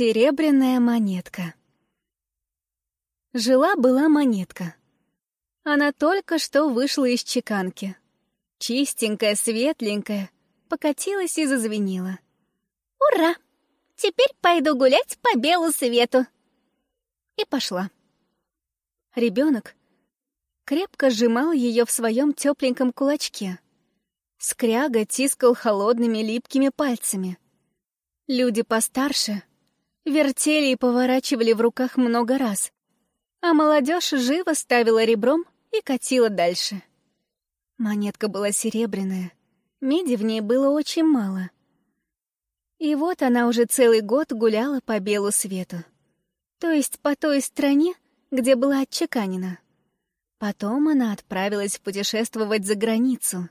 Серебряная монетка. Жила-была монетка. Она только что вышла из чеканки. Чистенькая, светленькая, покатилась и зазвенела. «Ура! Теперь пойду гулять по белу свету!» И пошла. Ребенок крепко сжимал ее в своем тепленьком кулачке. Скряга тискал холодными липкими пальцами. Люди постарше — вертели и поворачивали в руках много раз, а молодежь живо ставила ребром и катила дальше. Монетка была серебряная, меди в ней было очень мало. И вот она уже целый год гуляла по белу свету, то есть по той стране, где была отчеканена. Потом она отправилась путешествовать за границу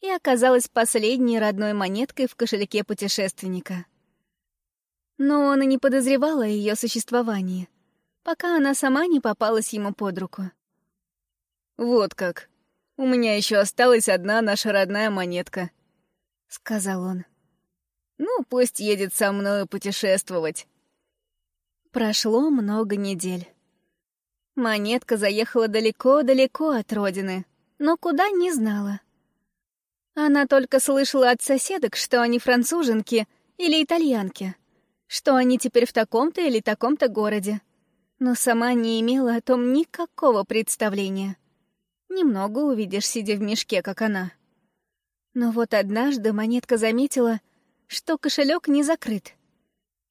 и оказалась последней родной монеткой в кошельке путешественника — но он и не подозревал о ее существовании, пока она сама не попалась ему под руку. «Вот как. У меня еще осталась одна наша родная монетка», — сказал он. «Ну, пусть едет со мною путешествовать». Прошло много недель. Монетка заехала далеко-далеко от родины, но куда — не знала. Она только слышала от соседок, что они француженки или итальянки — что они теперь в таком-то или таком-то городе, но сама не имела о том никакого представления. Немного увидишь, сидя в мешке, как она. Но вот однажды монетка заметила, что кошелек не закрыт.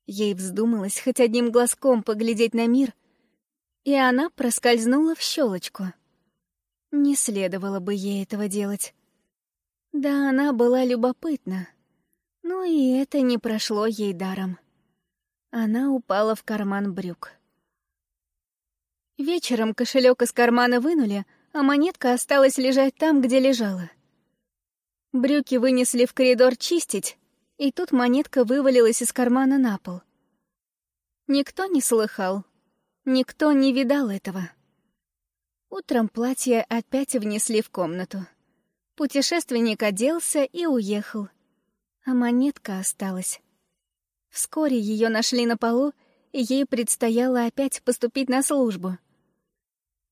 Ей вздумалось хоть одним глазком поглядеть на мир, и она проскользнула в щелочку. Не следовало бы ей этого делать. Да, она была любопытна, но и это не прошло ей даром. Она упала в карман брюк. Вечером кошелек из кармана вынули, а монетка осталась лежать там, где лежала. Брюки вынесли в коридор чистить, и тут монетка вывалилась из кармана на пол. Никто не слыхал, никто не видал этого. Утром платье опять внесли в комнату. Путешественник оделся и уехал, а монетка осталась. Вскоре ее нашли на полу, и ей предстояло опять поступить на службу.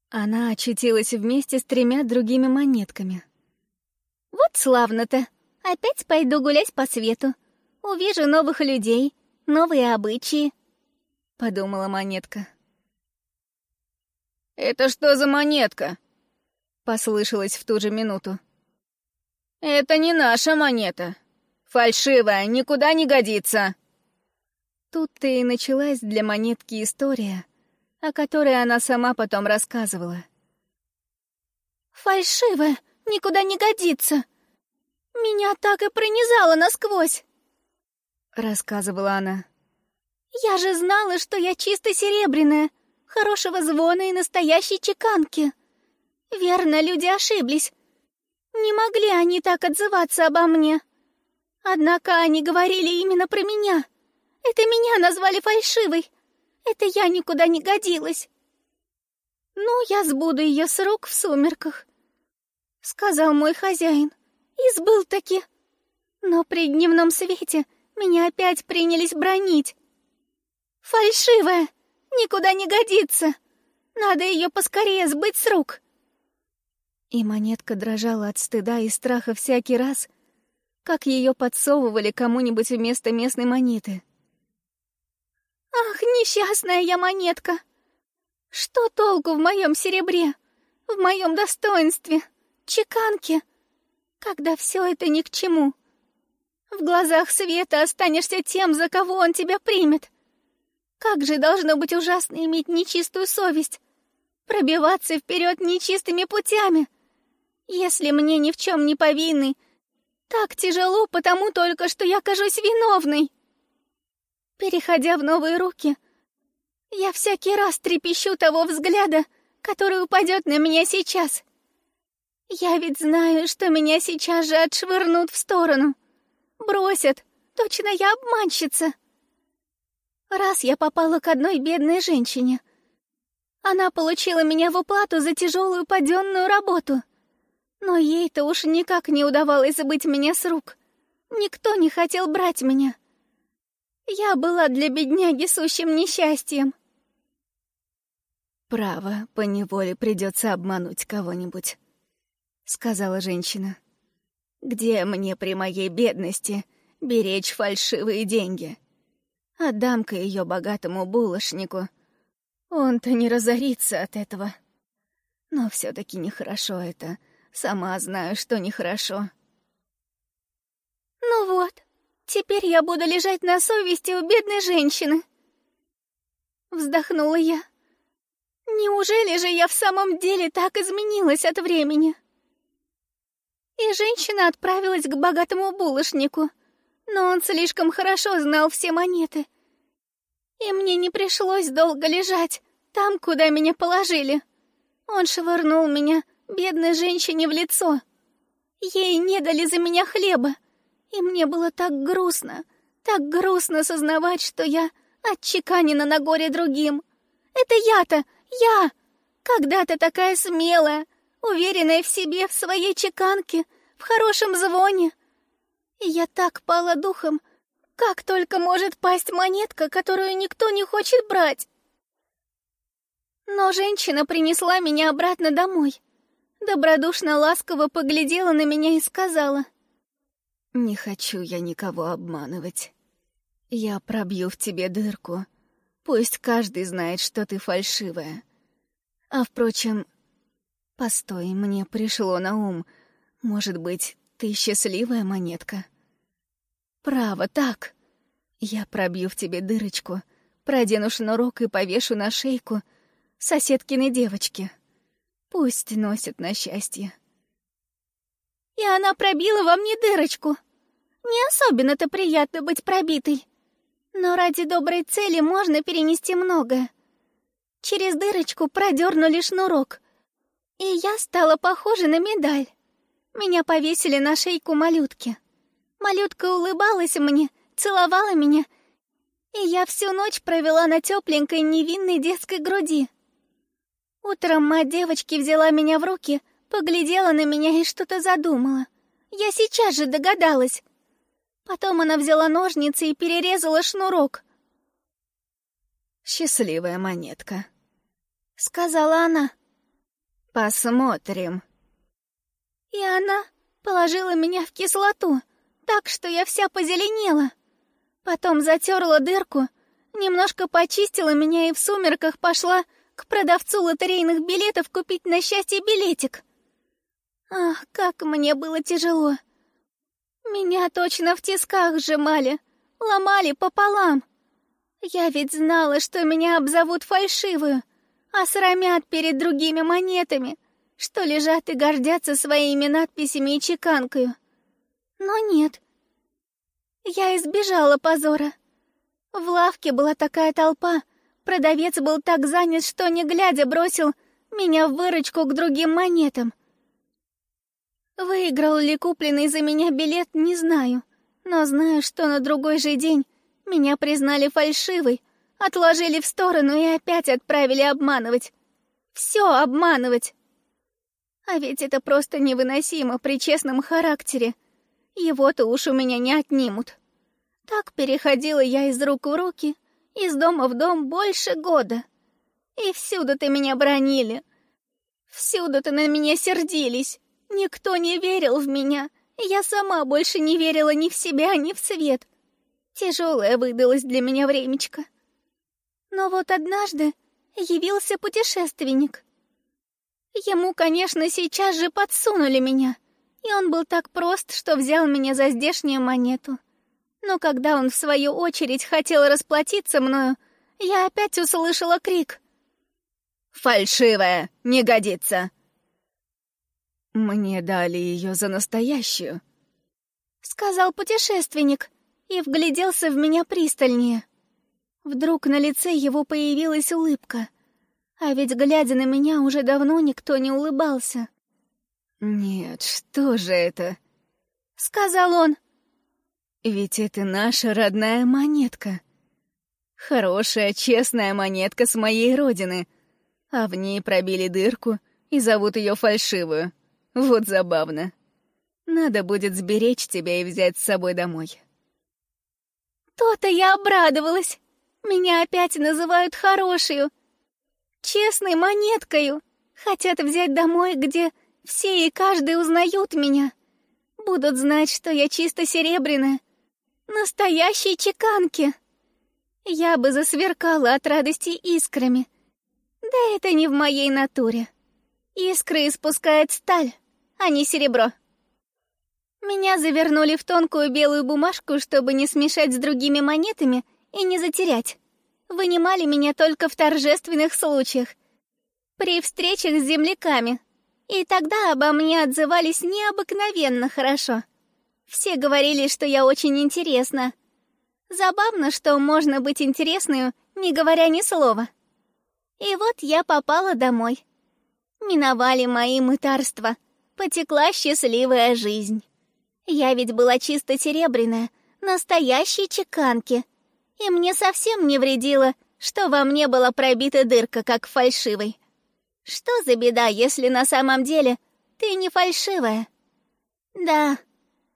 Она очутилась вместе с тремя другими монетками. «Вот славно-то! Опять пойду гулять по свету. Увижу новых людей, новые обычаи», — подумала монетка. «Это что за монетка?» — послышалось в ту же минуту. «Это не наша монета. Фальшивая, никуда не годится!» Тут-то и началась для монетки история, о которой она сама потом рассказывала. «Фальшивая, никуда не годится! Меня так и пронизало насквозь!» — рассказывала она. «Я же знала, что я чисто серебряная, хорошего звона и настоящей чеканки. Верно, люди ошиблись. Не могли они так отзываться обо мне. Однако они говорили именно про меня». Это меня назвали фальшивой. Это я никуда не годилась. Ну, я сбуду ее с рук в сумерках, — сказал мой хозяин. И сбыл таки. Но при дневном свете меня опять принялись бронить. Фальшивая, никуда не годится. Надо ее поскорее сбыть с рук. И монетка дрожала от стыда и страха всякий раз, как ее подсовывали кому-нибудь вместо местной монеты. Ах, несчастная я монетка! Что толку в моем серебре, в моем достоинстве, чеканке, когда все это ни к чему? В глазах света останешься тем, за кого он тебя примет. Как же должно быть ужасно иметь нечистую совесть, пробиваться вперед нечистыми путями. Если мне ни в чем не повинны, так тяжело, потому только что я кажусь виновной. Переходя в новые руки, я всякий раз трепещу того взгляда, который упадет на меня сейчас. Я ведь знаю, что меня сейчас же отшвырнут в сторону. Бросят. Точно я обманщица. Раз я попала к одной бедной женщине. Она получила меня в уплату за тяжелую паденную работу. Но ей-то уж никак не удавалось забыть меня с рук. Никто не хотел брать меня. Я была для бедняги сущим несчастьем. «Право, поневоле придется обмануть кого-нибудь», — сказала женщина. «Где мне при моей бедности беречь фальшивые деньги? Отдам-ка ее богатому булочнику. Он-то не разорится от этого. Но все-таки нехорошо это. Сама знаю, что нехорошо». «Ну вот, теперь я буду лежать на совести у бедной женщины», — вздохнула я. Неужели же я в самом деле так изменилась от времени? И женщина отправилась к богатому булочнику, но он слишком хорошо знал все монеты. И мне не пришлось долго лежать там, куда меня положили. Он швырнул меня, бедной женщине, в лицо. Ей не дали за меня хлеба, и мне было так грустно, так грустно сознавать, что я отчеканена на горе другим. Это я-то я! Когда-то такая смелая, уверенная в себе, в своей чеканке, в хорошем звоне. И я так пала духом, как только может пасть монетка, которую никто не хочет брать. Но женщина принесла меня обратно домой. Добродушно ласково поглядела на меня и сказала. «Не хочу я никого обманывать. Я пробью в тебе дырку, Пусть каждый знает, что ты фальшивая. А впрочем, постой, мне пришло на ум. Может быть, ты счастливая монетка? Право, так. Я пробью в тебе дырочку, продену шнурок и повешу на шейку соседкиной девочки. Пусть носит на счастье. И она пробила во мне дырочку. Не особенно-то приятно быть пробитой. Но ради доброй цели можно перенести многое. Через дырочку продернули шнурок, и я стала похожа на медаль. Меня повесили на шейку малютки. Малютка улыбалась мне, целовала меня, и я всю ночь провела на тепленькой невинной детской груди. Утром мать девочки взяла меня в руки, поглядела на меня и что-то задумала. Я сейчас же догадалась. Потом она взяла ножницы и перерезала шнурок. «Счастливая монетка», — сказала она. «Посмотрим». И она положила меня в кислоту, так что я вся позеленела. Потом затерла дырку, немножко почистила меня и в сумерках пошла к продавцу лотерейных билетов купить на счастье билетик. Ах, как мне было тяжело. Меня точно в тисках сжимали, ломали пополам. Я ведь знала, что меня обзовут фальшивую, а срамят перед другими монетами, что лежат и гордятся своими надписями и чеканкою. Но нет. Я избежала позора. В лавке была такая толпа, продавец был так занят, что, не глядя, бросил меня в выручку к другим монетам — Выиграл ли купленный за меня билет, не знаю. Но знаю, что на другой же день меня признали фальшивой, отложили в сторону и опять отправили обманывать. Все обманывать. А ведь это просто невыносимо при честном характере. Его-то уж у меня не отнимут. Так переходила я из рук в руки, из дома в дом больше года. И всюду-то меня бронили. Всюду-то на меня сердились. Никто не верил в меня. Я сама больше не верила ни в себя, ни в свет. Тяжелое выдалось для меня времечко. Но вот однажды явился путешественник. Ему, конечно, сейчас же подсунули меня, и он был так прост, что взял меня за здешнюю монету. Но когда он, в свою очередь, хотел расплатиться мною, я опять услышала крик. «Фальшивая! Не годится! «Мне дали ее за настоящую», — сказал путешественник и вгляделся в меня пристальнее. Вдруг на лице его появилась улыбка, а ведь, глядя на меня, уже давно никто не улыбался. «Нет, что же это?» — сказал он. «Ведь это наша родная монетка. Хорошая, честная монетка с моей родины, а в ней пробили дырку и зовут ее фальшивую». Вот забавно. Надо будет сберечь тебя и взять с собой домой. То-то я обрадовалась. Меня опять называют хорошую, честной монеткою. Хотят взять домой, где все и каждый узнают меня. Будут знать, что я чисто серебряная. Настоящие чеканки. Я бы засверкала от радости искрами. Да это не в моей натуре. Искры испускает сталь, а не серебро. Меня завернули в тонкую белую бумажку, чтобы не смешать с другими монетами и не затерять. Вынимали меня только в торжественных случаях. При встречах с земляками. И тогда обо мне отзывались необыкновенно хорошо. Все говорили, что я очень интересна. Забавно, что можно быть интересной, не говоря ни слова. И вот я попала домой. Миновали мои мытарства. Потекла счастливая жизнь. Я ведь была чисто серебряная, настоящей чеканки. И мне совсем не вредило, что во мне была пробита дырка, как фальшивой. Что за беда, если на самом деле ты не фальшивая? Да,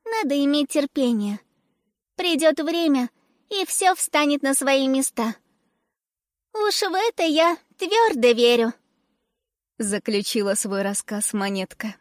надо иметь терпение. Придет время, и все встанет на свои места. Уж в это я твердо верю. Заключила свой рассказ монетка.